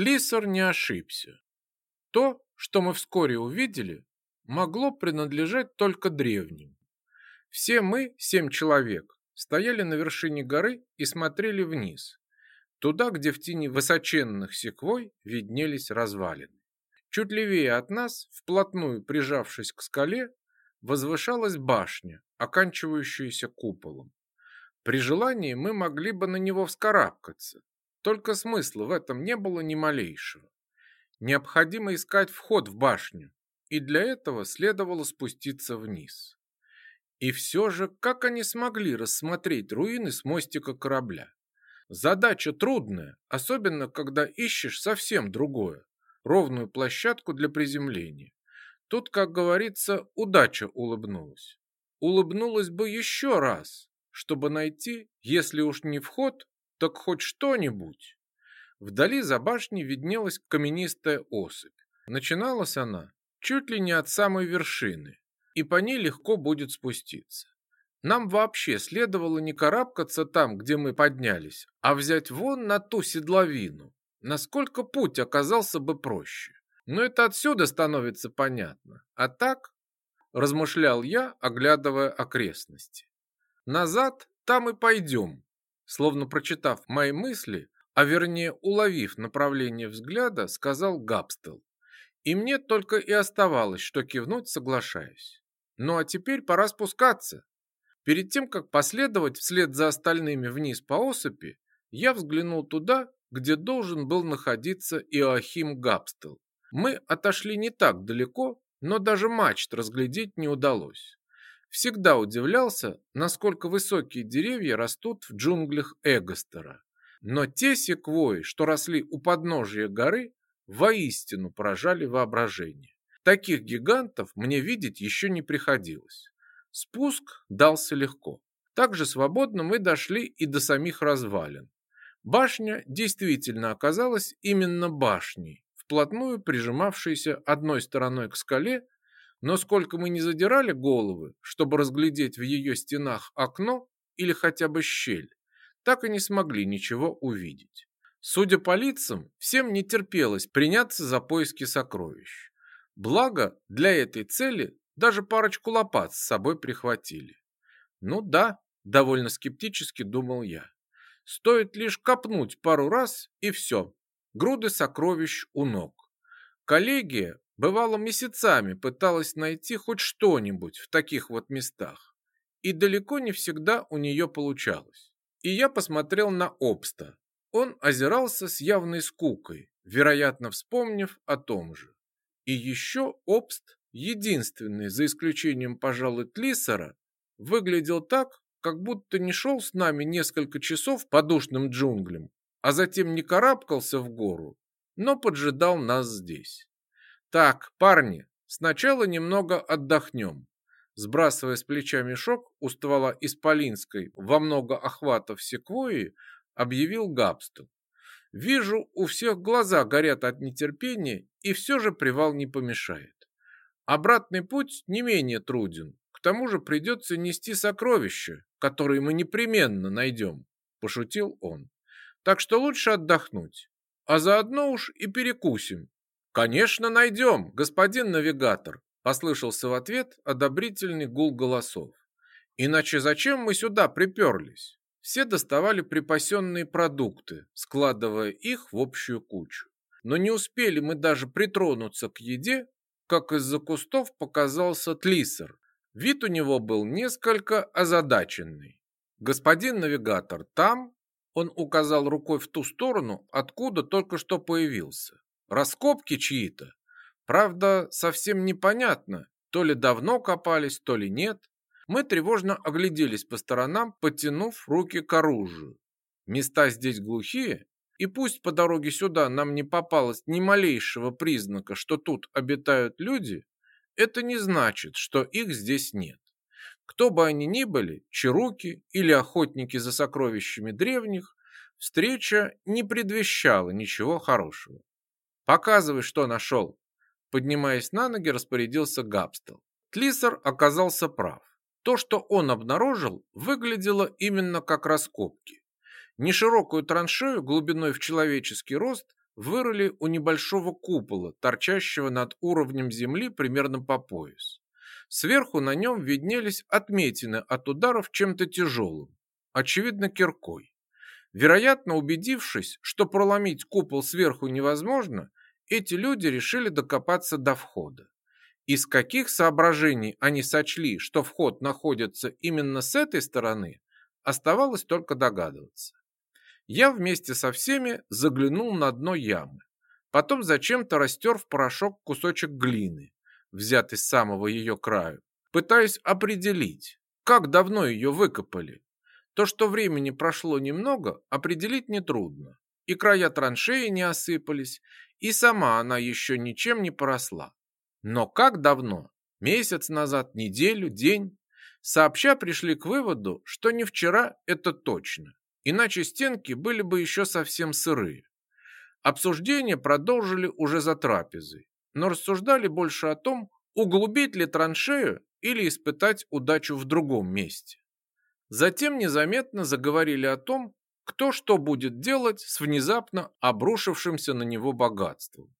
Тлиссер не ошибся. То, что мы вскоре увидели, могло принадлежать только древним. Все мы, семь человек, стояли на вершине горы и смотрели вниз, туда, где в тени высоченных секвой виднелись развалины. Чуть левее от нас, вплотную прижавшись к скале, возвышалась башня, оканчивающаяся куполом. При желании мы могли бы на него вскарабкаться, только смысла в этом не было ни малейшего. Необходимо искать вход в башню, и для этого следовало спуститься вниз. И все же, как они смогли рассмотреть руины с мостика корабля? Задача трудная, особенно когда ищешь совсем другое, ровную площадку для приземления. Тут, как говорится, удача улыбнулась. Улыбнулась бы еще раз, чтобы найти, если уж не вход, так хоть что-нибудь. Вдали за башней виднелась каменистая осыпь. Начиналась она чуть ли не от самой вершины, и по ней легко будет спуститься. Нам вообще следовало не карабкаться там, где мы поднялись, а взять вон на ту седловину. Насколько путь оказался бы проще. Но это отсюда становится понятно. А так, размышлял я, оглядывая окрестности. Назад там и пойдем. Словно прочитав мои мысли, а вернее уловив направление взгляда, сказал Габстел. И мне только и оставалось, что кивнуть, соглашаясь. Ну а теперь пора спускаться. Перед тем, как последовать вслед за остальными вниз по осыпи, я взглянул туда, где должен был находиться Иоахим Габстел. Мы отошли не так далеко, но даже мачт разглядеть не удалось. Всегда удивлялся, насколько высокие деревья растут в джунглях Эгостера. Но те секвои, что росли у подножия горы, воистину поражали воображение. Таких гигантов мне видеть еще не приходилось. Спуск дался легко. Также свободно мы дошли и до самих развалин. Башня действительно оказалась именно башней, вплотную прижимавшейся одной стороной к скале, но сколько мы не задирали головы, чтобы разглядеть в ее стенах окно или хотя бы щель, так и не смогли ничего увидеть. Судя по лицам, всем не терпелось приняться за поиски сокровищ. Благо, для этой цели даже парочку лопат с собой прихватили. Ну да, довольно скептически думал я. Стоит лишь копнуть пару раз и все. Груды сокровищ у ног. Коллегия бывало месяцами пыталась найти хоть что-нибудь в таких вот местах. И далеко не всегда у нее получалось. И я посмотрел на Обста, он озирался с явной скукой, вероятно, вспомнив о том же. И еще Обст, единственный, за исключением, пожалуй, Тлиссера, выглядел так, как будто не шел с нами несколько часов по душным джунглям, а затем не карабкался в гору, но поджидал нас здесь. Так, парни, сначала немного отдохнем. Сбрасывая с плеча мешок у ствола исполинской во много охватов секвойи, объявил Габстон. Вижу, у всех глаза горят от нетерпения, и все же привал не помешает. Обратный путь не менее труден. К тому же придется нести сокровища, которые мы непременно найдем, пошутил он. Так что лучше отдохнуть, а заодно уж и перекусим. Конечно, найдем, господин навигатор, послышался в ответ одобрительный гул голосов. Иначе зачем мы сюда приперлись? Все доставали припасенные продукты, складывая их в общую кучу. Но не успели мы даже притронуться к еде, как из-за кустов показался Тлиссер. Вид у него был несколько озадаченный. «Господин навигатор, там...» Он указал рукой в ту сторону, откуда только что появился. «Раскопки чьи-то. Правда, совсем непонятно, то ли давно копались, то ли нет. Мы тревожно огляделись по сторонам, потянув руки к оружию. Места здесь глухие, и пусть по дороге сюда нам не попалось ни малейшего признака, что тут обитают люди, это не значит, что их здесь нет. Кто бы они ни были, чаруки или охотники за сокровищами древних, встреча не предвещала ничего хорошего. «Показывай, что нашел!» Поднимаясь на ноги, распорядился Габстел. Тлисер оказался прав. То, что он обнаружил, выглядело именно как раскопки. Неширокую траншею глубиной в человеческий рост вырыли у небольшого купола, торчащего над уровнем земли примерно по пояс. Сверху на нем виднелись отметины от ударов чем-то тяжелым, очевидно киркой. Вероятно, убедившись, что проломить купол сверху невозможно, эти люди решили докопаться до входа. Из каких соображений они сочли, что вход находится именно с этой стороны, оставалось только догадываться. Я вместе со всеми заглянул на дно ямы. Потом зачем-то растер в порошок кусочек глины, взятый с самого ее краю, пытаясь определить, как давно ее выкопали. То, что времени прошло немного, определить нетрудно. И края траншеи не осыпались, и сама она еще ничем не поросла. Но как давно? Месяц назад, неделю, день? Сообща пришли к выводу, что не вчера это точно иначе стенки были бы еще совсем сырые. Обсуждение продолжили уже за трапезой, но рассуждали больше о том, углубить ли траншею или испытать удачу в другом месте. Затем незаметно заговорили о том, кто что будет делать с внезапно обрушившимся на него богатством,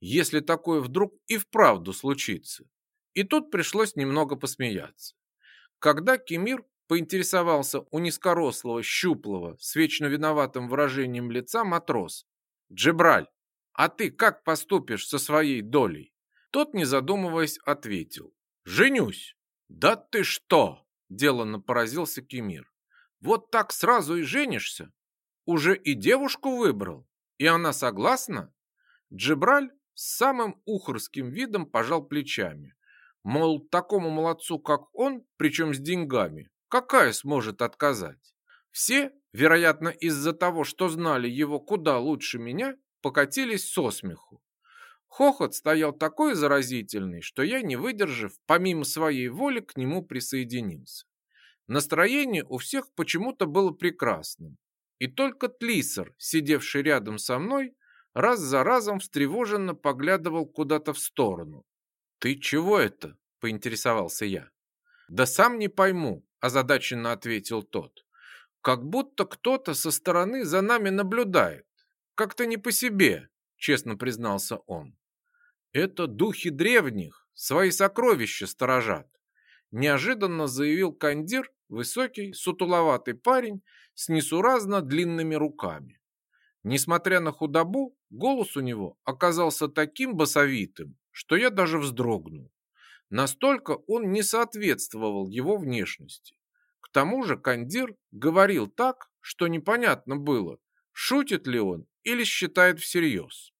если такое вдруг и вправду случится. И тут пришлось немного посмеяться. Когда Кемир поинтересовался у низкорослого, щуплого, с вечно виноватым выражением лица матрос. «Джебраль, а ты как поступишь со своей долей?» Тот, не задумываясь, ответил. «Женюсь». «Да ты что?» – деланно поразился Кемир. «Вот так сразу и женишься? Уже и девушку выбрал? И она согласна?» Джебраль с самым ухорским видом пожал плечами. Мол, такому молодцу, как он, причем с деньгами, Какая сможет отказать? Все, вероятно, из-за того, что знали его куда лучше меня, покатились со смеху. Хохот стоял такой заразительный, что я, не выдержав, помимо своей воли к нему присоединился. Настроение у всех почему-то было прекрасным. И только Тлисер, сидевший рядом со мной, раз за разом встревоженно поглядывал куда-то в сторону. «Ты чего это?» – поинтересовался я. «Да сам не пойму», озадаченно ответил тот. Как будто кто-то со стороны за нами наблюдает. Как-то не по себе, честно признался он. Это духи древних, свои сокровища сторожат. Неожиданно заявил кандир, высокий, сутуловатый парень с несуразно длинными руками. Несмотря на худобу, голос у него оказался таким басовитым, что я даже вздрогнул. Настолько он не соответствовал его внешности. К тому же Кандир говорил так, что непонятно было, шутит ли он или считает всерьез.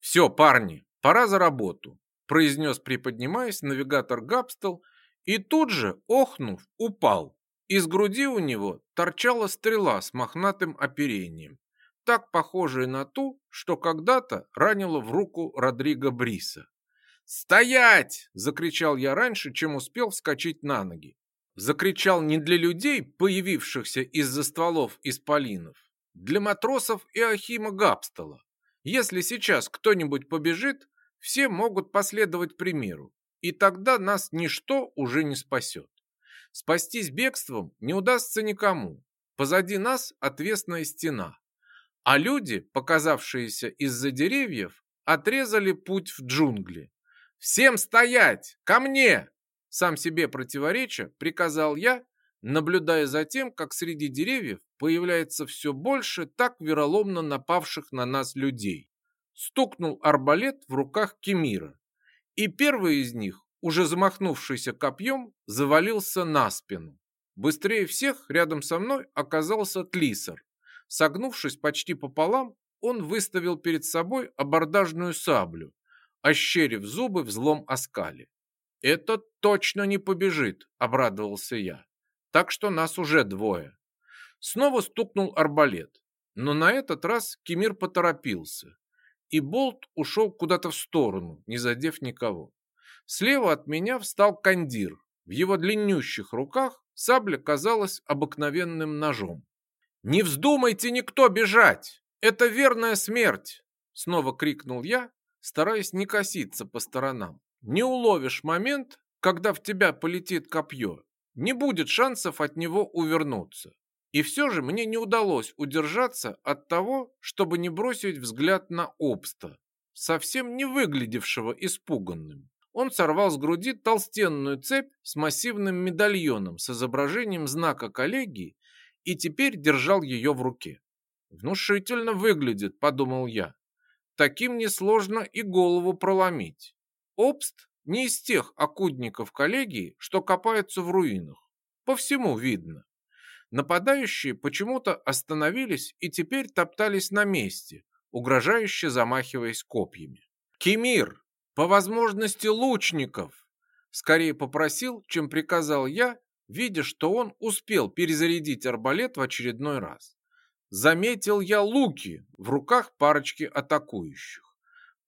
«Все, парни, пора за работу», произнес, приподнимаясь, навигатор Габстел, и тут же, охнув, упал. Из груди у него торчала стрела с мохнатым оперением, так похожая на ту, что когда-то ранила в руку Родриго Бриса. «Стоять!» – закричал я раньше, чем успел вскочить на ноги. Закричал не для людей, появившихся из-за стволов исполинов, для матросов и Ахима Габстала. Если сейчас кто-нибудь побежит, все могут последовать примеру, и тогда нас ничто уже не спасет. Спастись бегством не удастся никому. Позади нас отвесная стена. А люди, показавшиеся из-за деревьев, отрезали путь в джунгли. «Всем стоять! Ко мне!» Сам себе противореча, приказал я, наблюдая за тем, как среди деревьев появляется все больше так вероломно напавших на нас людей. Стукнул арбалет в руках Кемира, и первый из них, уже замахнувшийся копьем, завалился на спину. Быстрее всех рядом со мной оказался Тлисар. Согнувшись почти пополам, он выставил перед собой абордажную саблю ощерив зубы в злом оскале. «Это точно не побежит», — обрадовался я. «Так что нас уже двое». Снова стукнул арбалет, но на этот раз Кемир поторопился, и болт ушел куда-то в сторону, не задев никого. Слева от меня встал кандир. В его длиннющих руках сабля казалась обыкновенным ножом. «Не вздумайте никто бежать! Это верная смерть!» Снова крикнул я стараясь не коситься по сторонам. Не уловишь момент, когда в тебя полетит копье. Не будет шансов от него увернуться. И все же мне не удалось удержаться от того, чтобы не бросить взгляд на Обста, совсем не выглядевшего испуганным. Он сорвал с груди толстенную цепь с массивным медальоном с изображением знака коллегии и теперь держал ее в руке. «Внушительно выглядит», — подумал я. «Таким несложно и голову проломить. Обст не из тех окудников коллегии, что копаются в руинах. По всему видно. Нападающие почему-то остановились и теперь топтались на месте, угрожающе замахиваясь копьями. «Кемир! По возможности лучников!» Скорее попросил, чем приказал я, видя, что он успел перезарядить арбалет в очередной раз. Заметил я луки в руках парочки атакующих.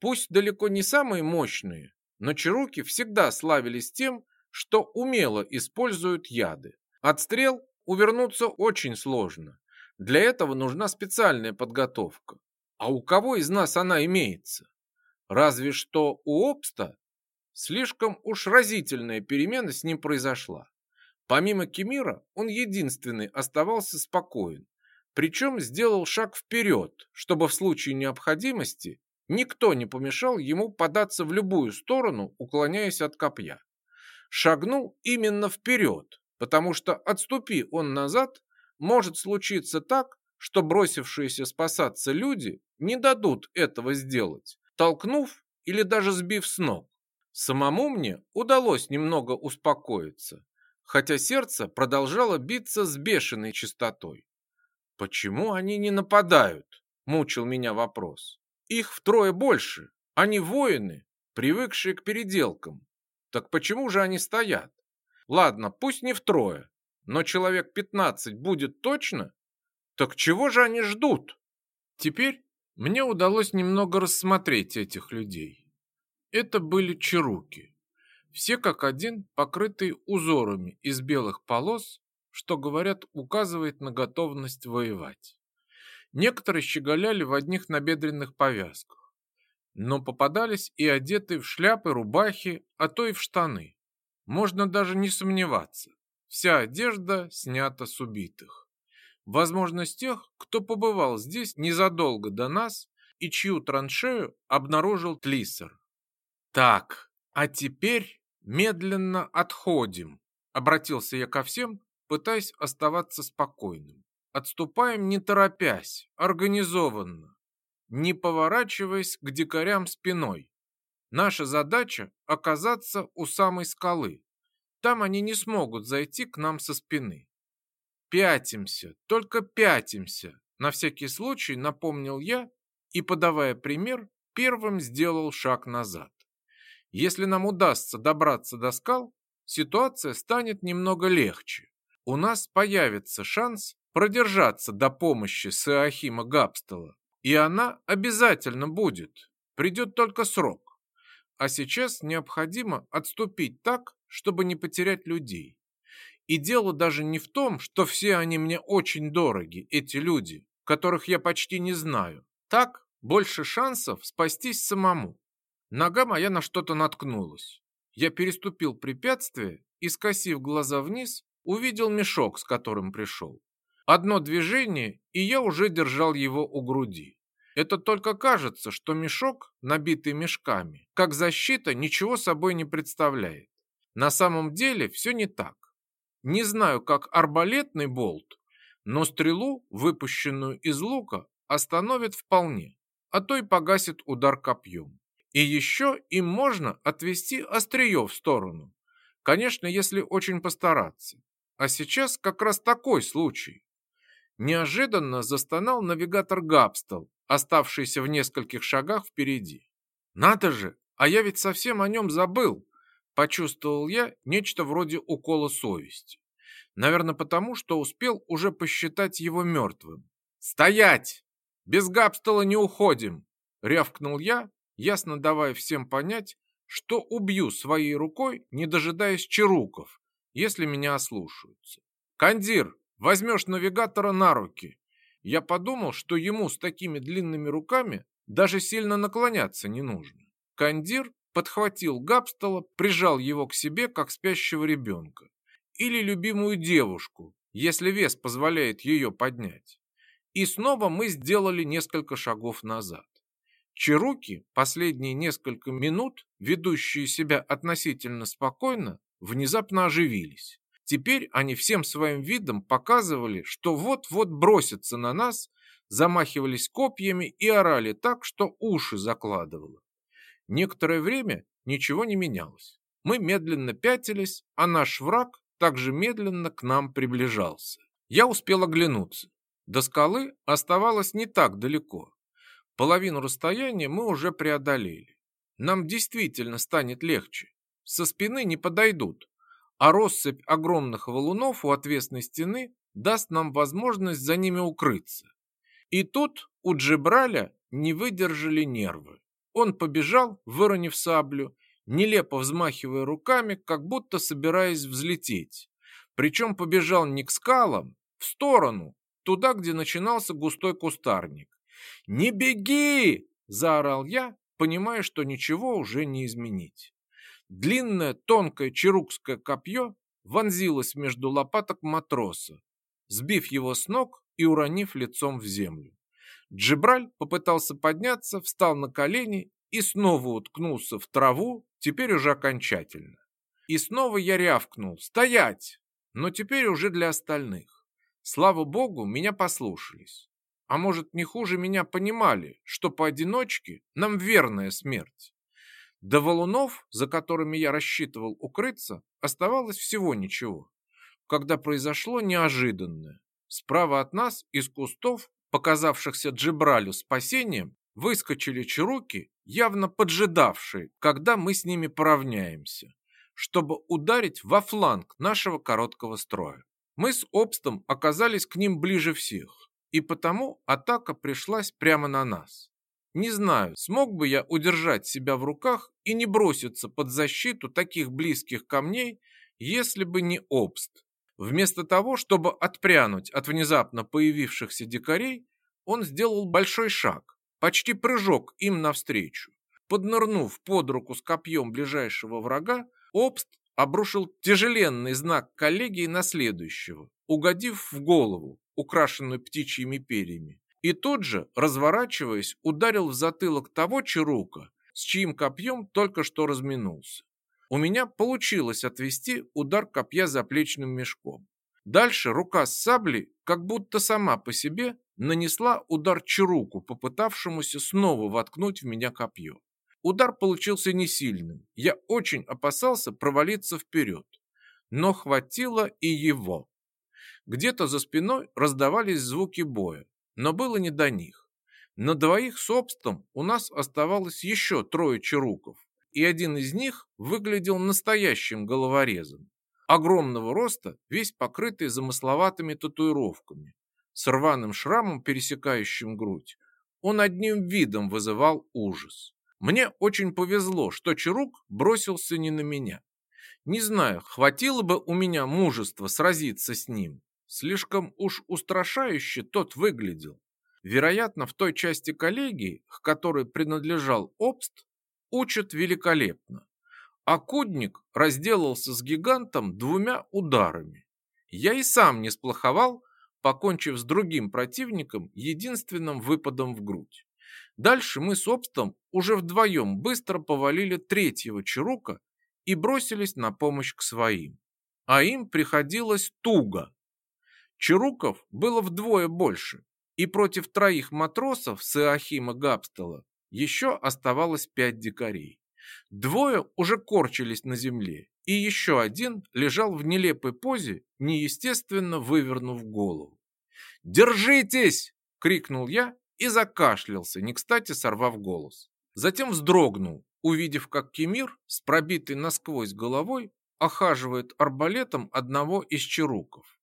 Пусть далеко не самые мощные, но чаруки всегда славились тем, что умело используют яды. Отстрел увернуться очень сложно. Для этого нужна специальная подготовка. А у кого из нас она имеется? Разве что у Обста слишком уж разительная перемена с ним произошла. Помимо Кемира, он единственный оставался спокоен. Причем сделал шаг вперед, чтобы в случае необходимости никто не помешал ему податься в любую сторону, уклоняясь от копья. Шагнул именно вперед, потому что отступи он назад, может случиться так, что бросившиеся спасаться люди не дадут этого сделать, толкнув или даже сбив с ног. Самому мне удалось немного успокоиться, хотя сердце продолжало биться с бешеной частотой. «Почему они не нападают?» – мучил меня вопрос. «Их втрое больше, они воины, привыкшие к переделкам. Так почему же они стоят? Ладно, пусть не втрое, но человек 15 будет точно? Так чего же они ждут? Теперь мне удалось немного рассмотреть этих людей. Это были чаруки. Все как один покрытые узорами из белых полос, что, говорят, указывает на готовность воевать. Некоторые щеголяли в одних набедренных повязках, но попадались и одетые в шляпы, рубахи, а то и в штаны. Можно даже не сомневаться. Вся одежда снята с убитых. Возможно, с тех, кто побывал здесь незадолго до нас и чью траншею обнаружил Тлиссер. Так, а теперь медленно отходим, обратился я ко всем, пытаясь оставаться спокойным. Отступаем не торопясь, организованно, не поворачиваясь к дикарям спиной. Наша задача – оказаться у самой скалы. Там они не смогут зайти к нам со спины. Пятимся, только пятимся. На всякий случай напомнил я и, подавая пример, первым сделал шаг назад. Если нам удастся добраться до скал, ситуация станет немного легче. У нас появится шанс продержаться до помощи Сеахима Габстела. И она обязательно будет. Придет только срок. А сейчас необходимо отступить так, чтобы не потерять людей. И дело даже не в том, что все они мне очень дороги, эти люди, которых я почти не знаю. Так больше шансов спастись самому. Нога моя на что-то наткнулась. Я переступил препятствие и, скосив глаза вниз, увидел мешок, с которым пришел. Одно движение, и я уже держал его у груди. Это только кажется, что мешок, набитый мешками, как защита, ничего собой не представляет. На самом деле все не так. Не знаю, как арбалетный болт, но стрелу, выпущенную из лука, остановит вполне, а то и погасит удар копьем. И еще им можно отвести острие в сторону. Конечно, если очень постараться. А сейчас как раз такой случай. Неожиданно застонал навигатор Габстел, оставшийся в нескольких шагах впереди. «Надо же, а я ведь совсем о нем забыл!» Почувствовал я нечто вроде укола совести. Наверное, потому, что успел уже посчитать его мертвым. «Стоять! Без Габстела не уходим!» Рявкнул я, ясно давая всем понять, что убью своей рукой, не дожидаясь чаруков, если меня ослушаются. «Кандир, возьмешь навигатора на руки я подумал, что ему с такими длинными руками даже сильно наклоняться не нужно. Кандир подхватил Габстала, прижал его к себе, как спящего ребенка. Или любимую девушку, если вес позволяет ее поднять. И снова мы сделали несколько шагов назад. Чаруки, последние несколько минут, ведущие себя относительно спокойно, внезапно оживились. Теперь они всем своим видом показывали, что вот-вот бросятся на нас, замахивались копьями и орали так, что уши закладывало. Некоторое время ничего не менялось. Мы медленно пятились, а наш враг также медленно к нам приближался. Я успел оглянуться. До скалы оставалось не так далеко. Половину расстояния мы уже преодолели. Нам действительно станет легче. Со спины не подойдут, а россыпь огромных валунов у отвесной стены даст нам возможность за ними укрыться. И тут у Джебраля не выдержали нервы. Он побежал, выронив саблю, нелепо взмахивая руками, как будто собираясь взлететь. Причем побежал не к скалам, в сторону, туда, где начинался густой кустарник. «Не беги!» – заорал я, понимая, что ничего уже не изменить. Длинное тонкое чарукское копье вонзилось между лопаток матроса, сбив его с ног и уронив лицом в землю. Джибраль попытался подняться, встал на колени и снова уткнулся в траву, теперь уже окончательно. И снова я рявкнул «Стоять!», но теперь уже для остальных. Слава богу, меня послушались. А может, не хуже меня понимали, что поодиночке нам верная смерть. До валунов, за которыми я рассчитывал укрыться, оставалось всего ничего, когда произошло неожиданное. Справа от нас из кустов показавшихся Джибралю спасением, выскочили чаруки, явно поджидавшие, когда мы с ними поравняемся, чтобы ударить во фланг нашего короткого строя. Мы с Обстом оказались к ним ближе всех, и потому атака пришлась прямо на нас. Не знаю, смог бы я удержать себя в руках и не броситься под защиту таких близких камней, если бы не Обст. Вместо того, чтобы отпрянуть от внезапно появившихся дикарей, он сделал большой шаг, почти прыжок им навстречу. Поднырнув под руку с копьем ближайшего врага, Обст обрушил тяжеленный знак коллегии на следующего, угодив в голову, украшенную птичьими перьями. И тот же, разворачиваясь, ударил в затылок того Чарука, с чьим копьем только что разминулся. У меня получилось отвести удар копья заплечным мешком. Дальше рука с саблей, как будто сама по себе, нанесла удар Чаруку, попытавшемуся снова воткнуть в меня копье. Удар получился не сильным. Я очень опасался провалиться вперед. Но хватило и его. Где-то за спиной раздавались звуки боя, но было не до них. На двоих собством у нас оставалось еще трое чаруков и один из них выглядел настоящим головорезом. Огромного роста, весь покрытый замысловатыми татуировками, с рваным шрамом, пересекающим грудь. Он одним видом вызывал ужас. Мне очень повезло, что Чарук бросился не на меня. Не знаю, хватило бы у меня мужества сразиться с ним. Слишком уж устрашающе тот выглядел. Вероятно, в той части коллегии, к которой принадлежал Обст, учат великолепно. А Кудник разделался с гигантом двумя ударами. Я и сам не сплоховал, покончив с другим противником единственным выпадом в грудь. Дальше мы с Обстом уже вдвоем быстро повалили третьего Чарука и бросились на помощь к своим. А им приходилось туго. Чаруков было вдвое больше, и против троих матросов с Иохима Габстела еще оставалось пять дикарей. Двое уже корчились на земле, и еще один лежал в нелепой позе, неестественно вывернув голову. «Держитесь!» — крикнул я и закашлялся, не кстати сорвав голос. Затем вздрогнул, увидев, как Кемир с пробитой насквозь головой охаживает арбалетом одного из черуков.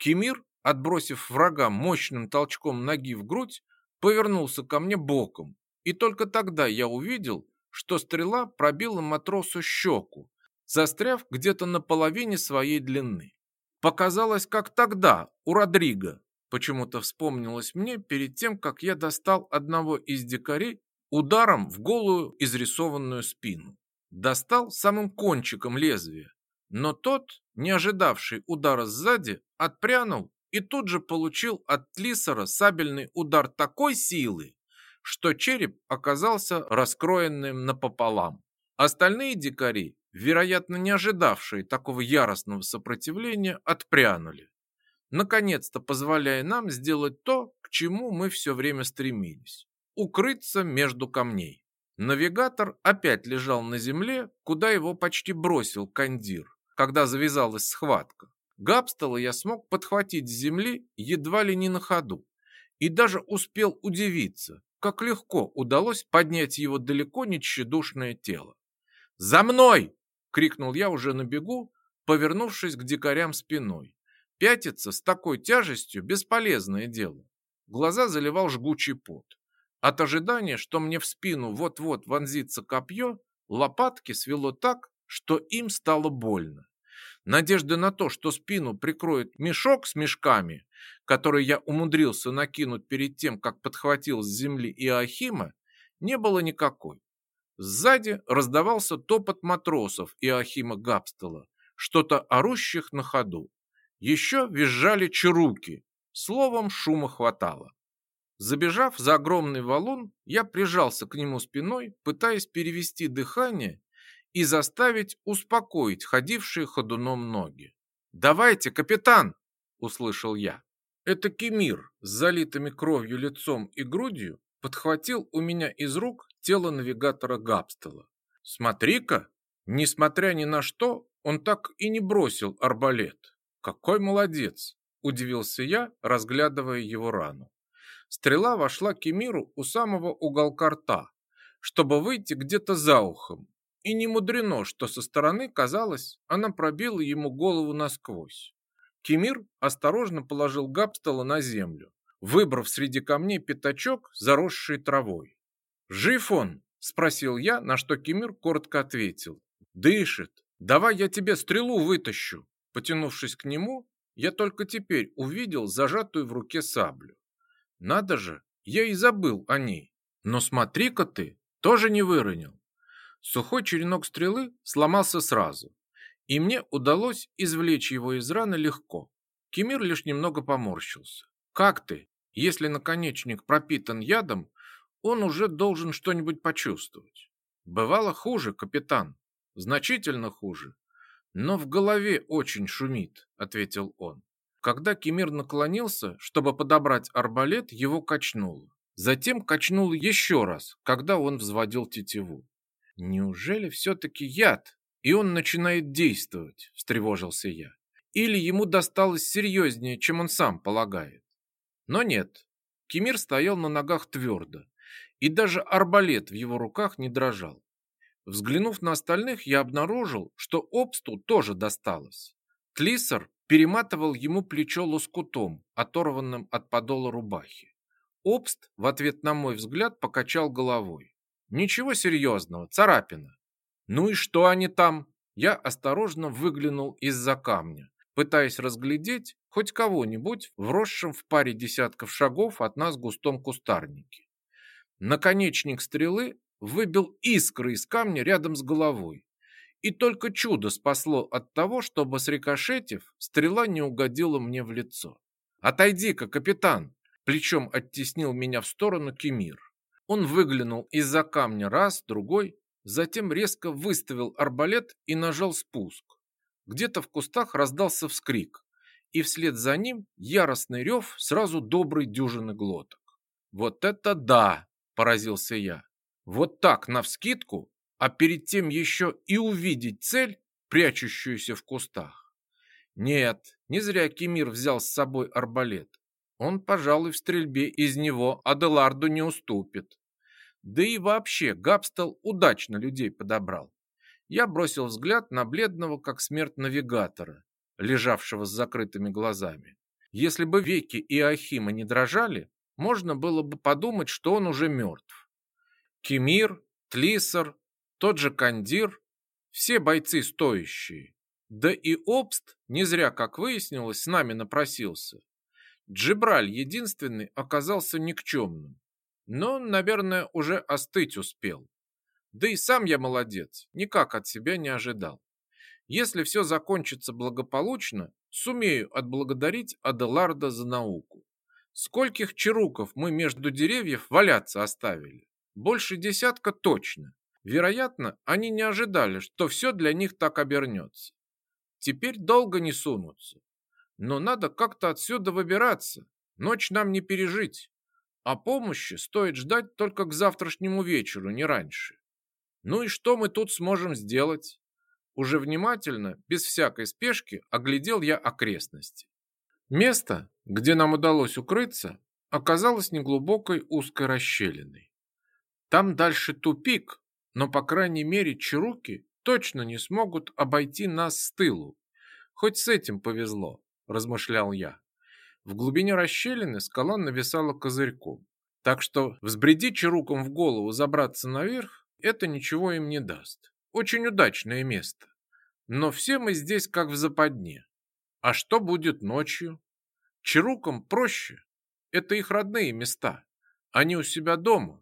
Кемир, отбросив врага мощным толчком ноги в грудь, повернулся ко мне боком, и только тогда я увидел, что стрела пробила матросу щеку, застряв где-то на половине своей длины. Показалось, как тогда, у Родриго. Почему-то вспомнилось мне перед тем, как я достал одного из дикарей ударом в голую изрисованную спину. Достал самым кончиком лезвия, Но тот, не ожидавший удара сзади, отпрянул и тут же получил от Тлисера сабельный удар такой силы, что череп оказался раскроенным напополам. Остальные дикари, вероятно, не ожидавшие такого яростного сопротивления, отпрянули, наконец-то позволяя нам сделать то, к чему мы все время стремились – укрыться между камней. Навигатор опять лежал на земле, куда его почти бросил кандир, когда завязалась схватка. Габстела я смог подхватить с земли едва ли не на ходу и даже успел удивиться, как легко удалось поднять его далеко не тщедушное тело. «За мной!» — крикнул я уже на бегу, повернувшись к дикарям спиной. Пятиться с такой тяжестью – бесполезное дело. Глаза заливал жгучий пот. От ожидания, что мне в спину вот-вот вонзится копье, лопатки свело так, что им стало больно. Надежды на то, что спину прикроет мешок с мешками, который я умудрился накинуть перед тем, как подхватил с земли Иохима, не было никакой. Сзади раздавался топот матросов Иохима Габстела, что-то орущих на ходу. Еще визжали чаруки, словом, шума хватало. Забежав за огромный валун, я прижался к нему спиной, пытаясь перевести дыхание и заставить успокоить ходившие ходуном ноги. «Давайте, капитан!» – услышал я. Это Кемир с залитыми кровью лицом и грудью подхватил у меня из рук тело навигатора Габстела. «Смотри-ка!» Несмотря ни на что, он так и не бросил арбалет. «Какой молодец!» – удивился я, разглядывая его рану. Стрела вошла Кемиру у самого уголка рта, чтобы выйти где-то за ухом. И не мудрено, что со стороны, казалось, она пробила ему голову насквозь. Кемир осторожно положил Габстела на землю, выбрав среди камней пятачок, заросший травой. «Жив он?» – спросил я, на что Кемир коротко ответил. «Дышит. Давай я тебе стрелу вытащу». Потянувшись к нему, я только теперь увидел зажатую в руке саблю. Надо же, я и забыл о ней. Но смотри-ка ты, тоже не выронил. Сухой черенок стрелы сломался сразу, и мне удалось извлечь его из раны легко. Кемир лишь немного поморщился. «Как ты? Если наконечник пропитан ядом, он уже должен что-нибудь почувствовать. Бывало хуже, капитан, значительно хуже. Но в голове очень шумит, ответил он. Когда Кемир наклонился, чтобы подобрать арбалет, его качнуло. Затем качнуло еще раз, когда он взводил тетиву. Неужели все-таки яд, и он начинает действовать, встревожился я. Или ему досталось серьезнее, чем он сам полагает. Но нет, Кемир стоял на ногах твердо, и даже арбалет в его руках не дрожал. Взглянув на остальных, я обнаружил, что Обсту тоже досталось. Тлиссер перематывал ему плечо лоскутом, оторванным от подола рубахи. Обст в ответ на мой взгляд покачал головой. Ничего серьезного, царапина. Ну и что они там? Я осторожно выглянул из-за камня, пытаясь разглядеть хоть кого-нибудь, вросшем в паре десятков шагов от нас густом кустарнике. Наконечник стрелы выбил искры из камня рядом с головой. И только чудо спасло от того, чтобы срикошетив, стрела не угодила мне в лицо. «Отойди-ка, капитан!» Плечом оттеснил меня в сторону Кемир. Он выглянул из-за камня раз, другой, затем резко выставил арбалет и нажал спуск. Где-то в кустах раздался вскрик, и вслед за ним яростный рев сразу доброй дюжины глоток. «Вот это да!» – поразился я. Вот так, навскидку, а перед тем еще и увидеть цель, прячущуюся в кустах. Нет, не зря Кемир взял с собой арбалет. Он, пожалуй, в стрельбе из него Аделарду не уступит. Да и вообще Габстел удачно людей подобрал. Я бросил взгляд на бледного, как смерть навигатора, лежавшего с закрытыми глазами. Если бы веки Иохима не дрожали, можно было бы подумать, что он уже мертв. Кемир, Тлисар, тот же Кандир, все бойцы стоящие. Да и Обст не зря, как выяснилось, с нами напросился. Джибраль единственный оказался никчемным, но, наверное, уже остыть успел. Да и сам я молодец, никак от себя не ожидал. Если все закончится благополучно, сумею отблагодарить Аделарда за науку. Скольких черуков мы между деревьев валяться оставили? Больше десятка точно. Вероятно, они не ожидали, что все для них так обернется. Теперь долго не сунутся. Но надо как-то отсюда выбираться. Ночь нам не пережить. А помощи стоит ждать только к завтрашнему вечеру, не раньше. Ну и что мы тут сможем сделать? Уже внимательно, без всякой спешки, оглядел я окрестности. Место, где нам удалось укрыться, оказалось неглубокой узкой расщелиной. Там дальше тупик, но, по крайней мере, чаруки точно не смогут обойти нас с тылу. Хоть с этим повезло, размышлял я. В глубине расщелины скала нависала козырьком, так что взбреди чарукам в голову забраться наверх, это ничего им не даст. Очень удачное место. Но все мы здесь как в западне. А что будет ночью? Чарукам проще. Это их родные места. Они у себя дома.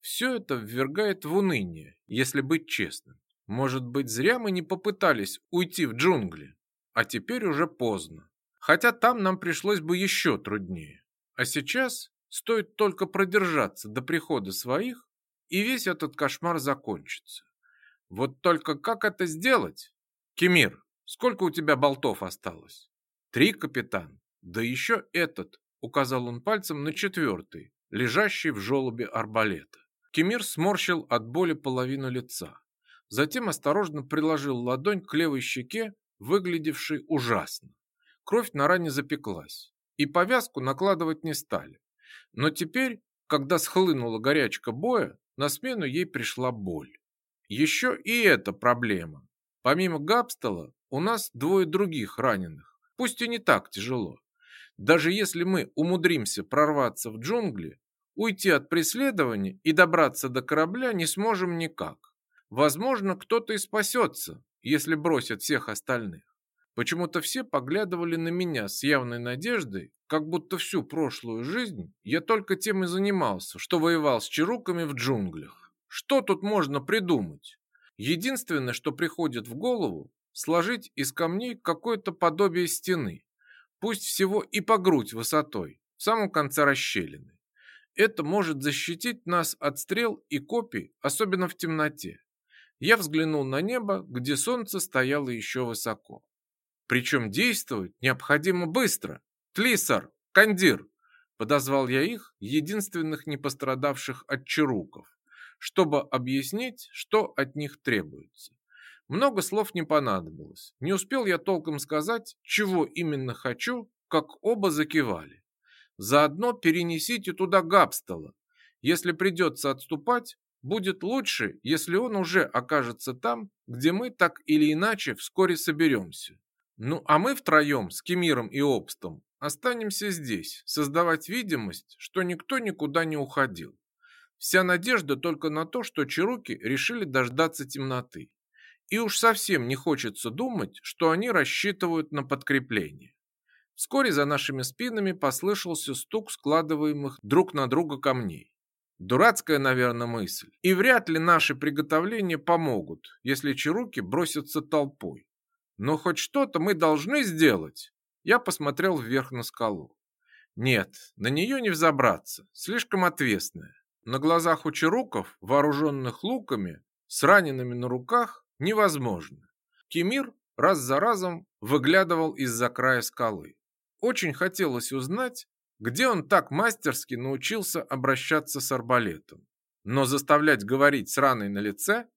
Все это ввергает в уныние, если быть честным. Может быть, зря мы не попытались уйти в джунгли. А теперь уже поздно. Хотя там нам пришлось бы еще труднее. А сейчас стоит только продержаться до прихода своих, и весь этот кошмар закончится. Вот только как это сделать? Кемир, сколько у тебя болтов осталось? Три, капитан. Да еще этот, указал он пальцем на четвертый, лежащий в желобе арбалета. Кемир сморщил от боли половину лица. Затем осторожно приложил ладонь к левой щеке, выглядевшей ужасно. Кровь на ране запеклась, и повязку накладывать не стали. Но теперь, когда схлынула горячка боя, на смену ей пришла боль. Еще и эта проблема. Помимо Габстела, у нас двое других раненых, пусть и не так тяжело. Даже если мы умудримся прорваться в джунгли, уйти от преследования и добраться до корабля не сможем никак. Возможно, кто-то и спасется, если бросят всех остальных. Почему-то все поглядывали на меня с явной надеждой, как будто всю прошлую жизнь я только тем и занимался, что воевал с чаруками в джунглях. Что тут можно придумать? Единственное, что приходит в голову, сложить из камней какое-то подобие стены, пусть всего и по грудь высотой, в самом конце расщелины. Это может защитить нас от стрел и копий, особенно в темноте. Я взглянул на небо, где солнце стояло еще высоко. Причем действовать необходимо быстро. Тлисар, Кандир, подозвал я их, единственных не пострадавших от чаруков чтобы объяснить, что от них требуется. Много слов не понадобилось. Не успел я толком сказать, чего именно хочу, как оба закивали. Заодно перенесите туда Габстела. Если придется отступать, будет лучше, если он уже окажется там, где мы так или иначе вскоре соберемся. Ну, а мы втроем с Кемиром и Обстом останемся здесь, создавать видимость, что никто никуда не уходил. Вся надежда только на то, что чаруки решили дождаться темноты. И уж совсем не хочется думать, что они рассчитывают на подкрепление. Вскоре за нашими спинами послышался стук складываемых друг на друга камней. Дурацкая, наверное, мысль. И вряд ли наши приготовления помогут, если чаруки бросятся толпой. Но хоть что-то мы должны сделать. Я посмотрел вверх на скалу. Нет, на нее не взобраться, слишком отвесная. На глазах у чаруков, вооруженных луками, с ранеными на руках, невозможно. Кемир раз за разом выглядывал из-за края скалы. Очень хотелось узнать, где он так мастерски научился обращаться с арбалетом. Но заставлять говорить с раной на лице...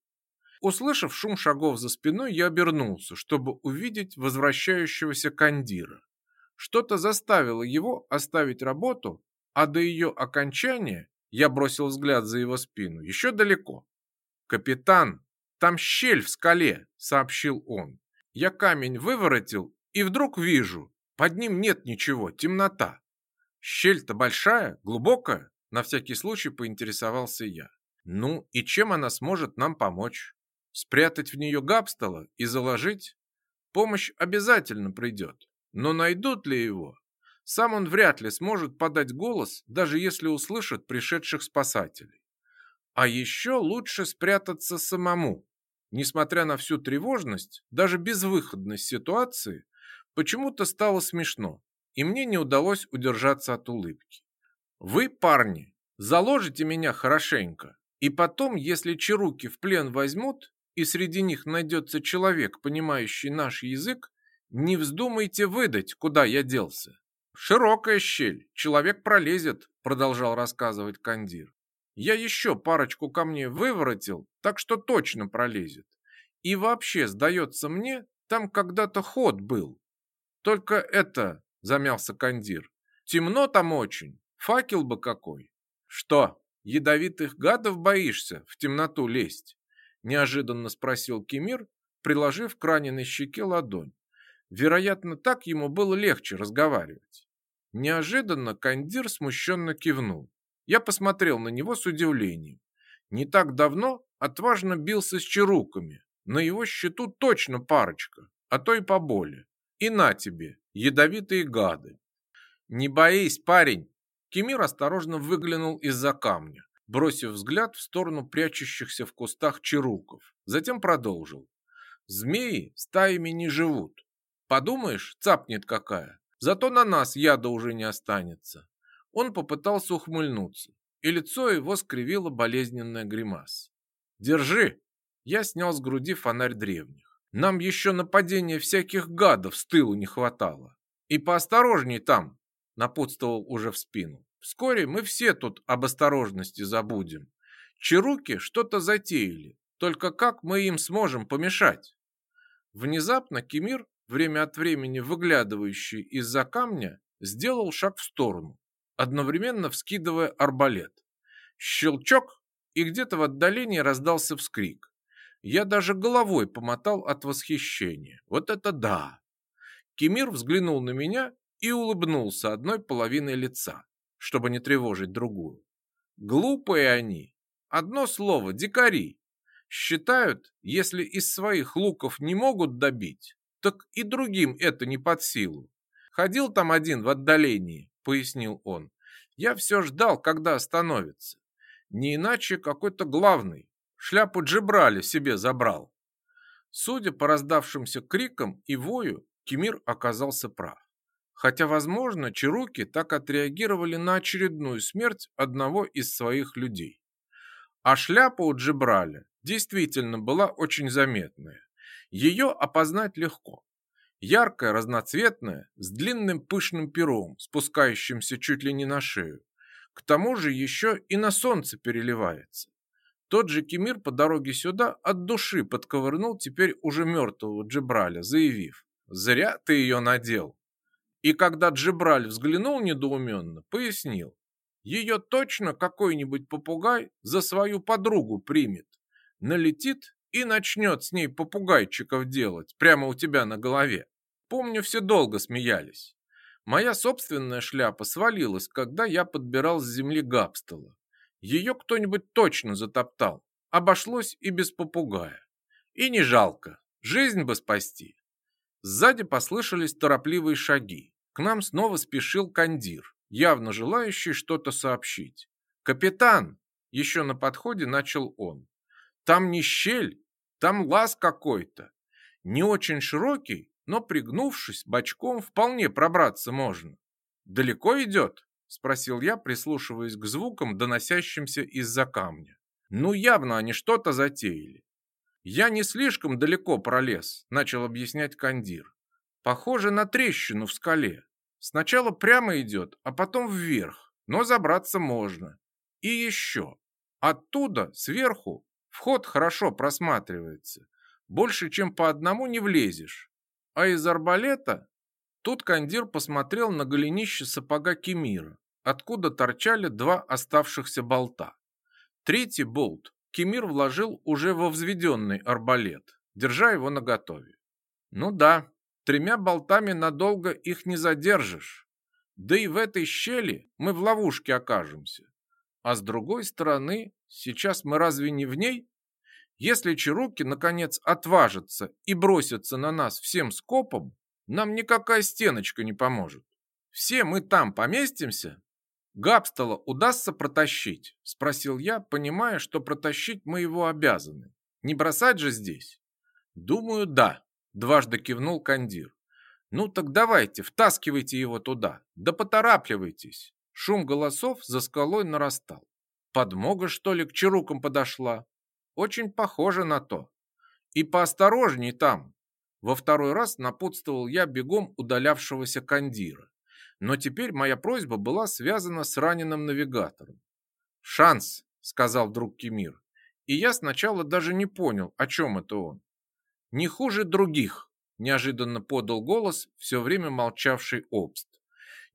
Услышав шум шагов за спиной, я обернулся, чтобы увидеть возвращающегося кандира. Что-то заставило его оставить работу, а до ее окончания я бросил взгляд за его спину. Еще далеко. «Капитан, там щель в скале», — сообщил он. Я камень выворотил и вдруг вижу, под ним нет ничего, темнота. Щель-то большая, глубокая, на всякий случай поинтересовался я. Ну и чем она сможет нам помочь? Спрятать в нее габстала и заложить? Помощь обязательно придет, но найдут ли его? Сам он вряд ли сможет подать голос, даже если услышит пришедших спасателей. А еще лучше спрятаться самому. несмотря на всю тревожность, даже безвыходность ситуации, почему-то стало смешно, и мне не удалось удержаться от улыбки. Вы, парни, заложите меня хорошенько, и потом, если чаруки в плен возьмут, и среди них найдется человек, понимающий наш язык, не вздумайте выдать, куда я делся. Широкая щель, человек пролезет, продолжал рассказывать Кандир. Я еще парочку камней выворотил, так что точно пролезет. И вообще, сдается мне, там когда-то ход был. Только это, замялся Кандир, темно там очень, факел бы какой. Что, ядовитых гадов боишься в темноту лезть? Неожиданно спросил Кемир, приложив к раненой щеке ладонь. Вероятно, так ему было легче разговаривать. Неожиданно Кандир смущенно кивнул. Я посмотрел на него с удивлением. Не так давно отважно бился с чаруками. На его счету точно парочка, а то и поболее. И на тебе, ядовитые гады. Не боись, парень. Кемир осторожно выглянул из-за камня, бросив взгляд в сторону прячущихся в кустах чаруков. Затем продолжил. Змеи стаями не живут. Подумаешь, цапнет какая. Зато на нас яда уже не останется. Он попытался ухмыльнуться, и лицо его скривило болезненная гримаса. Держи. Я снял с груди фонарь древних. Нам еще нападения всяких гадов с тылу не хватало. И поосторожней там, напутствовал уже в спину. Вскоре мы все тут об осторожности забудем. Чаруки что-то затеяли, только как мы им сможем помешать? Внезапно Кемир время от времени выглядывающий из-за камня, сделал шаг в сторону, одновременно вскидывая арбалет. Щелчок, и где-то в отдалении раздался вскрик. Я даже головой помотал от восхищения. Вот это да! Кемир взглянул на меня и улыбнулся одной половиной лица, чтобы не тревожить другую. Глупые они. Одно слово – дикари. Считают, если из своих луков не могут добить, так и другим это не под силу. Ходил там один в отдалении, пояснил он. Я все ждал, когда остановится. Не иначе какой-то главный. Шляпу Джебраля себе забрал. Судя по раздавшимся крикам и вою, Кемир оказался прав. Хотя, возможно, чаруки так отреагировали на очередную смерть одного из своих людей. А шляпа у Джебраля действительно была очень заметная. Ее опознать легко. Яркая, разноцветная, с длинным пышным пером, спускающимся чуть ли не на шею. К тому же еще и на солнце переливается. Тот же Кемир по дороге сюда от души подковырнул теперь уже мертвого Джебраля, заявив «Зря ты ее надел». И когда Джебраль взглянул недоуменно, пояснил «Ее точно какой-нибудь попугай за свою подругу примет, налетит и начнет с ней попугайчиков делать прямо у тебя на голове. Помню, все долго смеялись. Моя собственная шляпа свалилась, когда я подбирал с земли габстола. Ее кто-нибудь точно затоптал. Обошлось и без попугая. И не жалко. Жизнь бы спасти. Сзади послышались торопливые шаги. К нам снова спешил кандир, явно желающий что-то сообщить. «Капитан!» Еще на подходе начал он. Там не щель, там лаз какой-то. Не очень широкий, но пригнувшись бочком вполне пробраться можно. Далеко идет? Спросил я, прислушиваясь к звукам, доносящимся из-за камня. Ну, явно они что-то затеяли. Я не слишком далеко пролез, начал объяснять Кандир. Похоже на трещину в скале. Сначала прямо идет, а потом вверх, но забраться можно. И еще. Оттуда, сверху, Вход хорошо просматривается. Больше, чем по одному не влезешь. А из арбалета... Тут Кандир посмотрел на голенище сапога Кемира, откуда торчали два оставшихся болта. Третий болт Кемир вложил уже во взведенный арбалет, держа его наготове. Ну да, тремя болтами надолго их не задержишь. Да и в этой щели мы в ловушке окажемся. А с другой стороны, сейчас мы разве не в ней? Если Чироки наконец отважатся и бросятся на нас всем скопом, нам никакая стеночка не поможет. Все мы там поместимся? Габстала удастся протащить? Спросил я, понимая, что протащить мы его обязаны. Не бросать же здесь? Думаю, да, дважды кивнул Кандир. Ну так давайте, втаскивайте его туда. Да поторапливайтесь. Шум голосов за скалой нарастал. Подмога, что ли, к чарукам подошла? Очень похоже на то. И поосторожней там. Во второй раз напутствовал я бегом удалявшегося Кандира. Но теперь моя просьба была связана с раненым навигатором. «Шанс», — сказал вдруг Кемир. И я сначала даже не понял, о чем это он. «Не хуже других», — неожиданно подал голос все время молчавший Обст.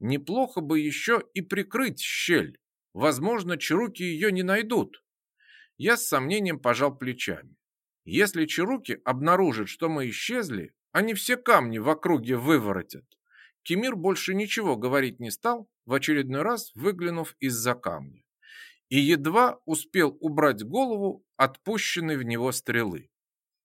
«Неплохо бы еще и прикрыть щель. Возможно, чаруки ее не найдут». Я с сомнением пожал плечами. Если чаруки обнаружат, что мы исчезли, они все камни в округе выворотят. Кемир больше ничего говорить не стал, в очередной раз выглянув из-за камня. И едва успел убрать голову отпущенной в него стрелы.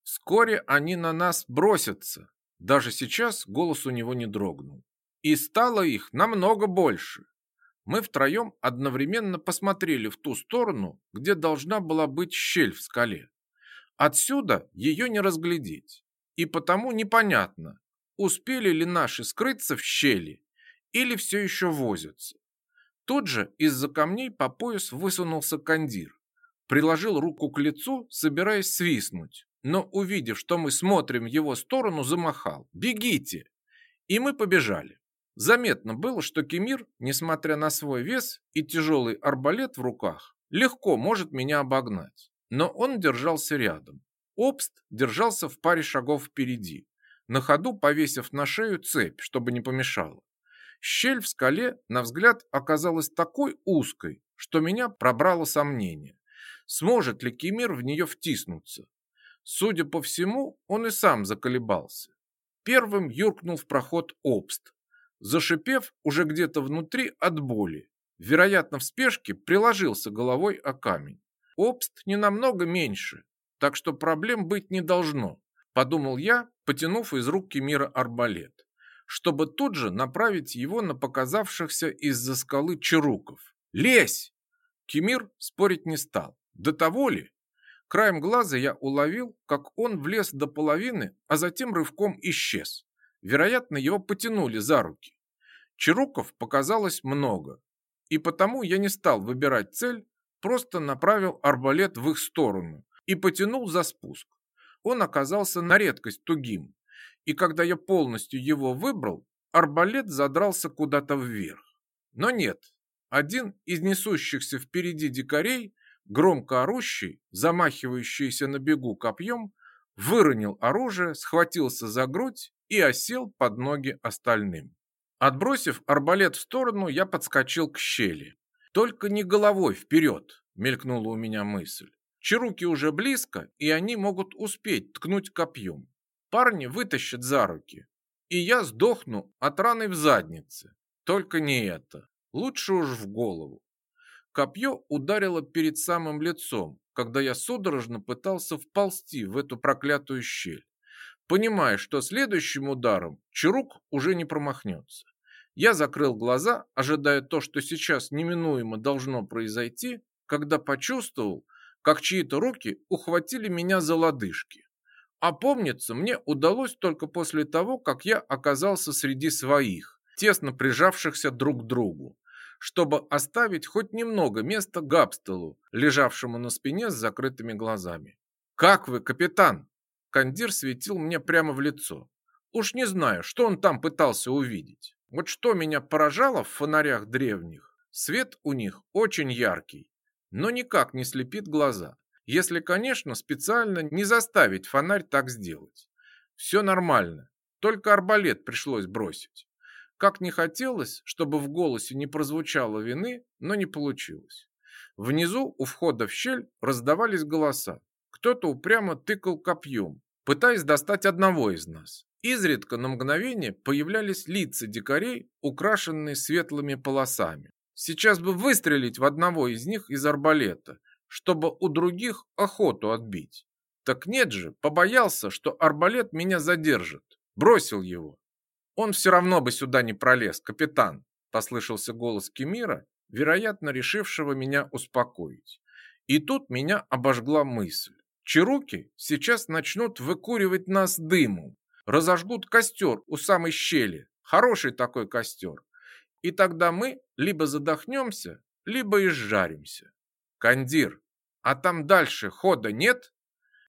Вскоре они на нас бросятся. Даже сейчас голос у него не дрогнул. И стало их намного больше. Мы втроем одновременно посмотрели в ту сторону, где должна была быть щель в скале. Отсюда ее не разглядеть. И потому непонятно, успели ли наши скрыться в щели или все еще возятся. Тут же из-за камней по пояс высунулся кандир, приложил руку к лицу, собираясь свистнуть, но, увидев, что мы смотрим в его сторону, замахал. «Бегите!» И мы побежали. Заметно было, что Кемир, несмотря на свой вес и тяжелый арбалет в руках, легко может меня обогнать но он держался рядом. Обст держался в паре шагов впереди, на ходу повесив на шею цепь, чтобы не помешало. Щель в скале, на взгляд, оказалась такой узкой, что меня пробрало сомнение. Сможет ли Кемир в нее втиснуться? Судя по всему, он и сам заколебался. Первым юркнул в проход Обст, зашипев уже где-то внутри от боли. Вероятно, в спешке приложился головой о камень. Обст не намного меньше, так что проблем быть не должно, подумал я, потянув из рук Кемира арбалет, чтобы тут же направить его на показавшихся из-за скалы чаруков. «Лезь!» Кемир спорить не стал. До того ли? Краем глаза я уловил, как он влез до половины, а затем рывком исчез. Вероятно, его потянули за руки. Чаруков показалось много, и потому я не стал выбирать цель, просто направил арбалет в их сторону и потянул за спуск. Он оказался на редкость тугим, и когда я полностью его выбрал, арбалет задрался куда-то вверх. Но нет, один из несущихся впереди дикарей, громко орущий, замахивающийся на бегу копьем, выронил оружие, схватился за грудь и осел под ноги остальным. Отбросив арбалет в сторону, я подскочил к щели. Только не головой вперед, мелькнула у меня мысль. Чаруки уже близко, и они могут успеть ткнуть копьем. Парни вытащат за руки, и я сдохну от раны в заднице. Только не это. Лучше уж в голову. Копье ударило перед самым лицом, когда я судорожно пытался вползти в эту проклятую щель, понимая, что следующим ударом Чарук уже не промахнется. Я закрыл глаза, ожидая то, что сейчас неминуемо должно произойти, когда почувствовал, как чьи-то руки ухватили меня за лодыжки. А помнится, мне удалось только после того, как я оказался среди своих, тесно прижавшихся друг к другу, чтобы оставить хоть немного места Габстелу, лежавшему на спине с закрытыми глазами. «Как вы, капитан?» Кандир светил мне прямо в лицо. Уж не знаю, что он там пытался увидеть. Вот что меня поражало в фонарях древних, свет у них очень яркий, но никак не слепит глаза, если, конечно, специально не заставить фонарь так сделать. Все нормально, только арбалет пришлось бросить. Как не хотелось, чтобы в голосе не прозвучало вины, но не получилось. Внизу, у входа в щель, раздавались голоса. Кто-то упрямо тыкал копьем, пытаясь достать одного из нас. Изредка на мгновение появлялись лица дикарей, украшенные светлыми полосами. Сейчас бы выстрелить в одного из них из арбалета, чтобы у других охоту отбить. Так нет же, побоялся, что арбалет меня задержит. Бросил его. Он все равно бы сюда не пролез, капитан, послышался голос Кемира, вероятно, решившего меня успокоить. И тут меня обожгла мысль. Чаруки сейчас начнут выкуривать нас дымом, разожгут костер у самой щели, хороший такой костер. И тогда мы либо задохнемся, либо изжаримся. Кандир, а там дальше хода нет?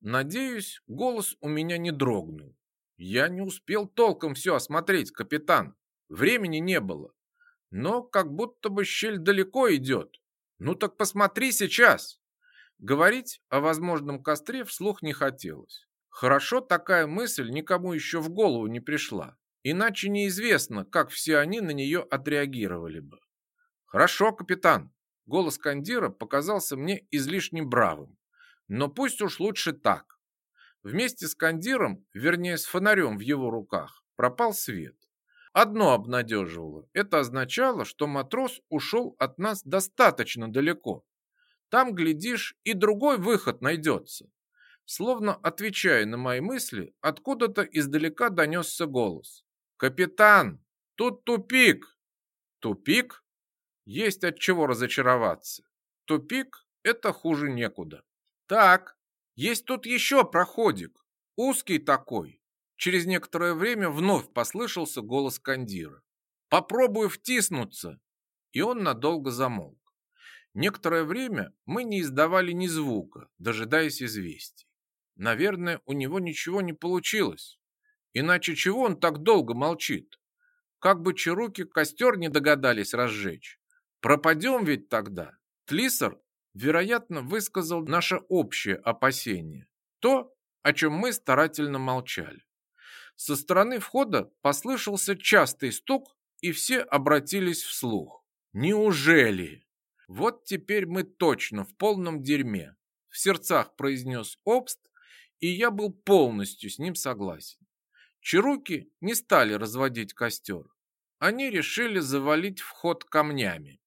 Надеюсь, голос у меня не дрогнул. Я не успел толком все осмотреть, капитан. Времени не было. Но как будто бы щель далеко идет. Ну так посмотри сейчас. Говорить о возможном костре вслух не хотелось. Хорошо такая мысль никому еще в голову не пришла. Иначе неизвестно, как все они на нее отреагировали бы. Хорошо, капитан. Голос Кандира показался мне излишне бравым. Но пусть уж лучше так. Вместе с Кандиром, вернее с фонарем в его руках, пропал свет. Одно обнадеживало. Это означало, что матрос ушел от нас достаточно далеко. Там, глядишь, и другой выход найдется. Словно отвечая на мои мысли, откуда-то издалека донесся голос. «Капитан, тут тупик!» «Тупик?» Есть от чего разочароваться. Тупик – это хуже некуда. Так, есть тут еще проходик. Узкий такой. Через некоторое время вновь послышался голос Кандира. Попробую втиснуться. И он надолго замолк. Некоторое время мы не издавали ни звука, дожидаясь известий. Наверное, у него ничего не получилось. Иначе чего он так долго молчит? Как бы чаруки костер не догадались разжечь. Пропадем ведь тогда. Тлисер, вероятно, высказал наше общее опасение. То, о чем мы старательно молчали. Со стороны входа послышался частый стук, и все обратились вслух. Неужели? Вот теперь мы точно в полном дерьме, в сердцах произнес Обст, и я был полностью с ним согласен. Чаруки не стали разводить костер. Они решили завалить вход камнями.